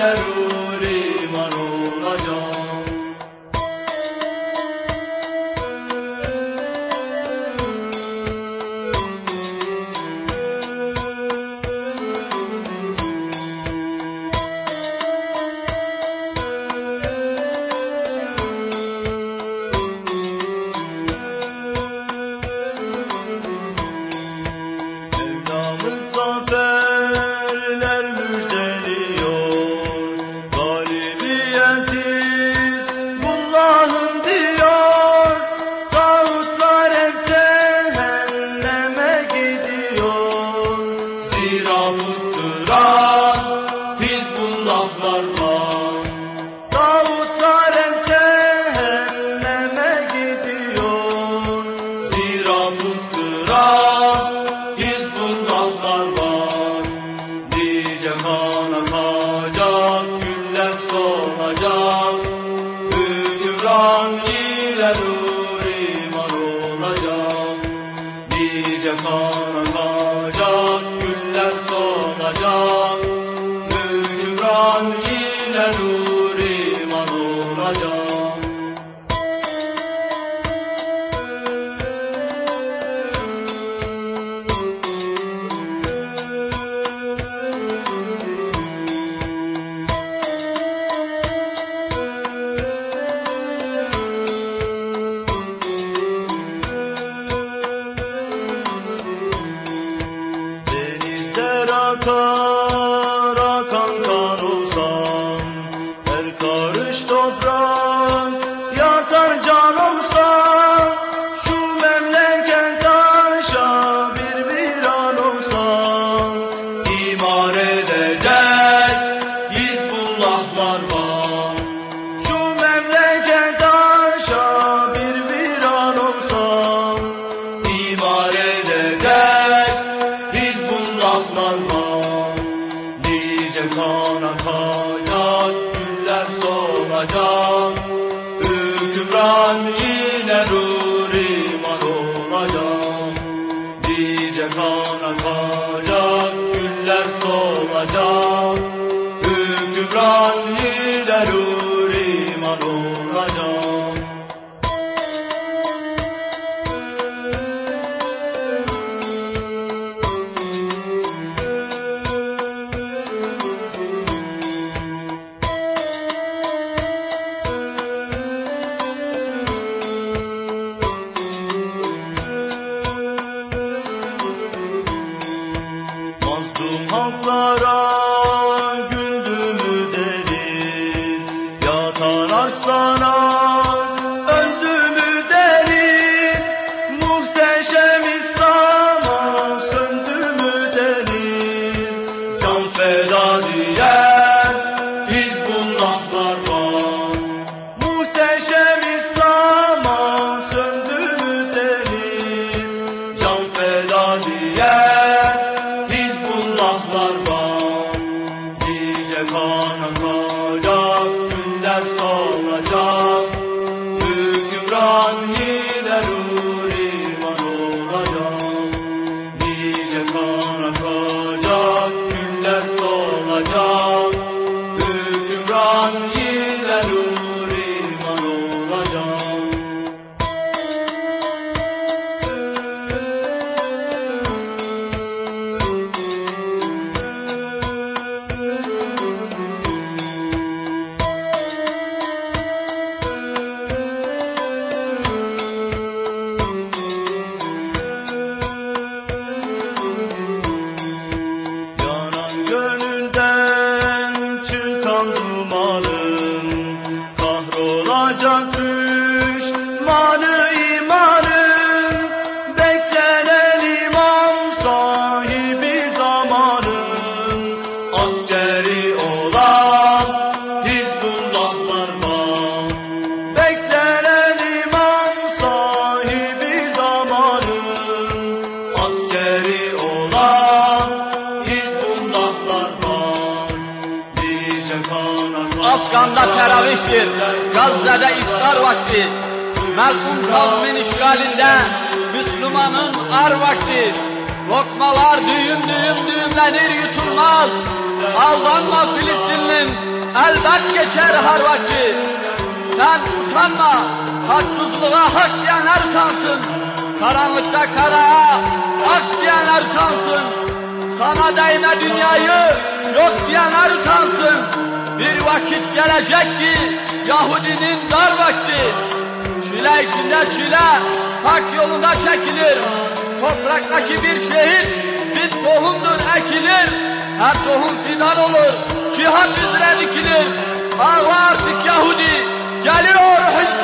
Gönüller liman olacak. Mevlamız zafer hangiler imar olacak? Nice kanacak güller solacak. Mühran ile nur iman olacak. Adam. On. Afgan'da teravihtir, Gazze'de iftar vakti. Melkum kavmin işgalinde Müslümanın ar vakti. Lokmalar düğüm düğüm düğümlenir yutulmaz. Aldanma Filistinlim, elbet geçer har vakti. Sen utanma, haksızlığa hak diyenler utansın. Karanlıkta karaya ak diyenler utansın. Sana değme dünyayı yok diyenler utansın. Bir vakit gelecek ki Yahudinin dar vakti. Çile içinde çile hak yolunda çekilir. Topraktaki bir şehit bir tohumdur ekilir. Her tohum fidan olur, cihat üzere dikilir. Ağla artık Yahudi, geliyor Hizbullahi.